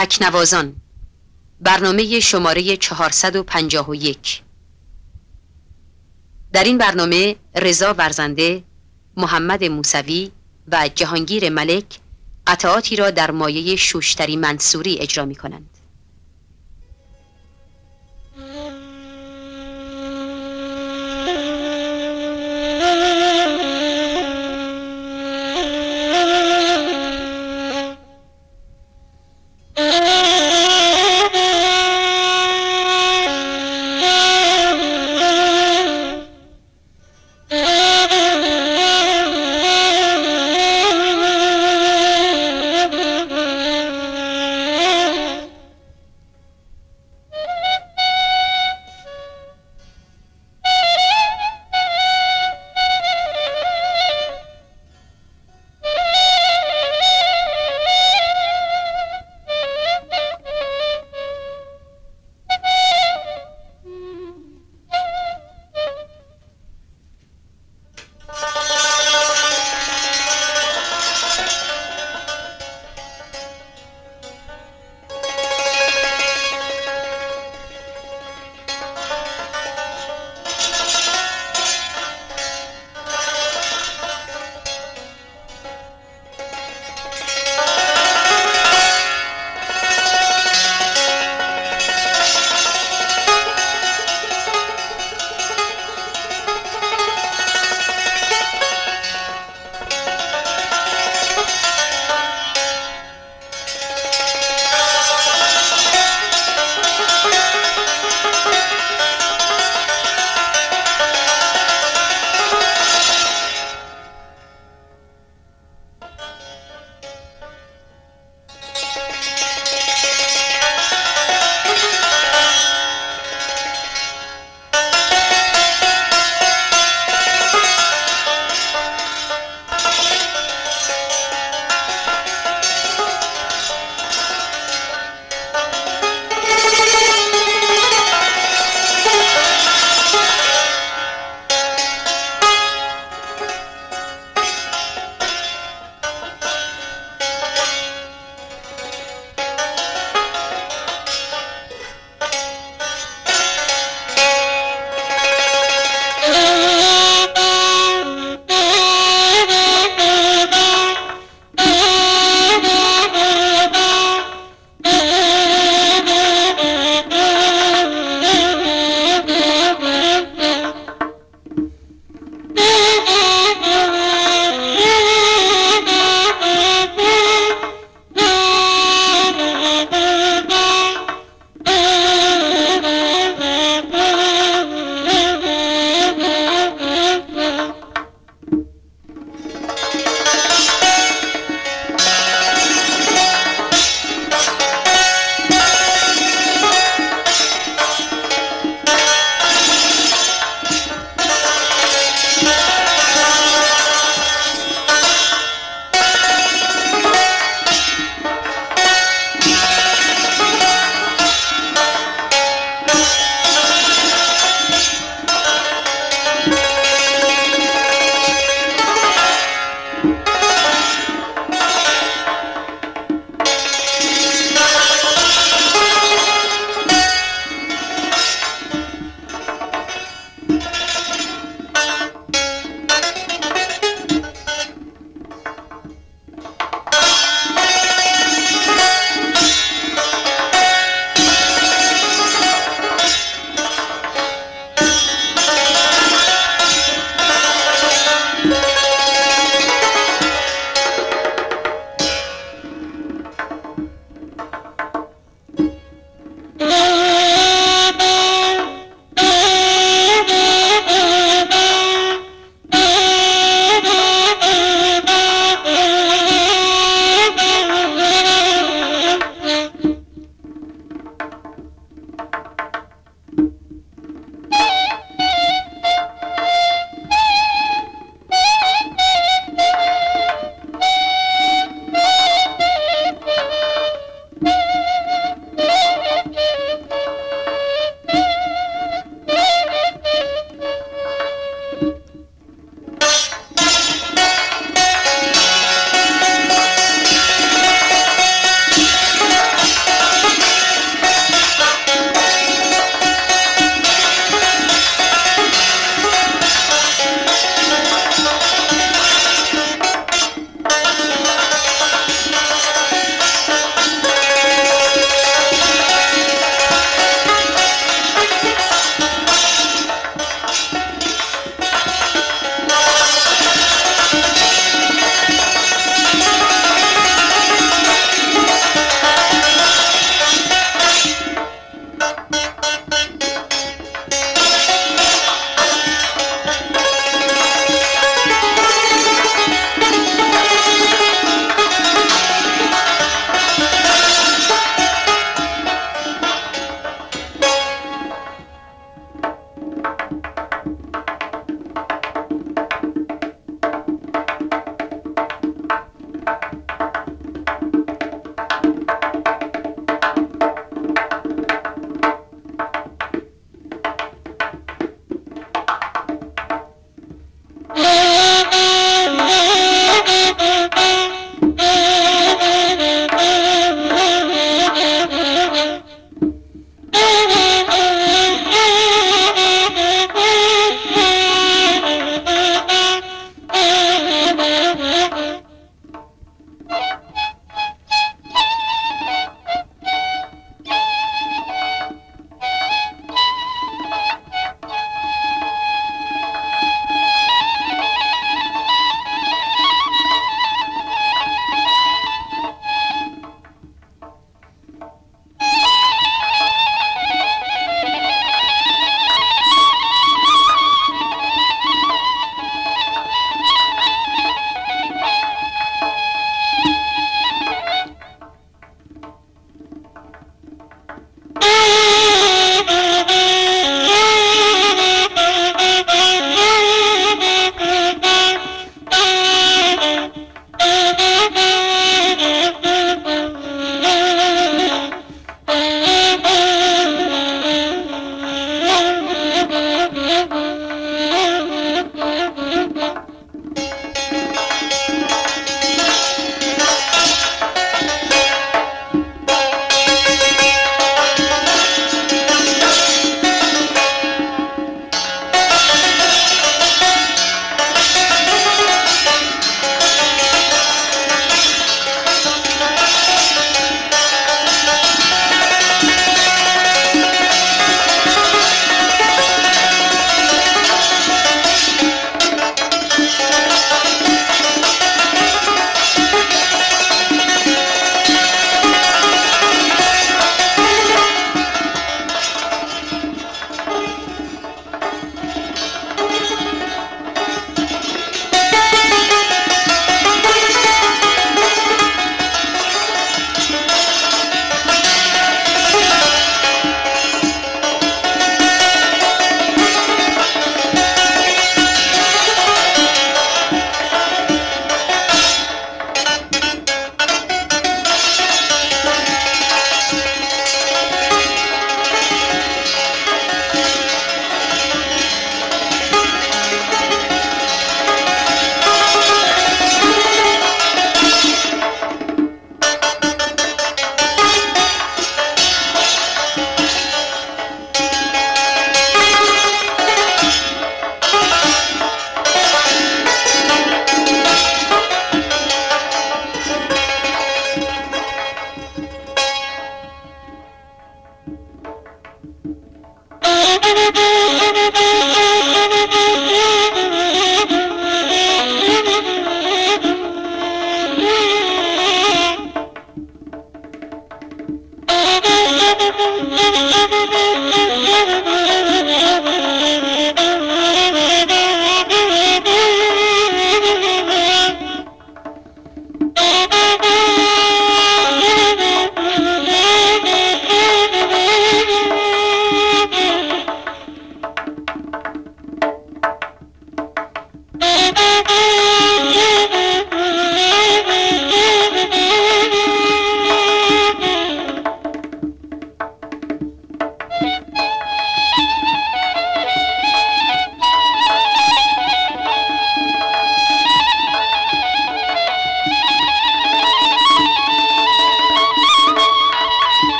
تکنوازان برنامه شماره 451 در این برنامه رضا ورزنده، محمد موسوی و جهانگیر ملک قطعاتی را در مایه شوشتری منصوری اجرا می کنند.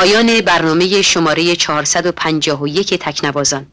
پایان برنامه شماره 451 تکنوازان.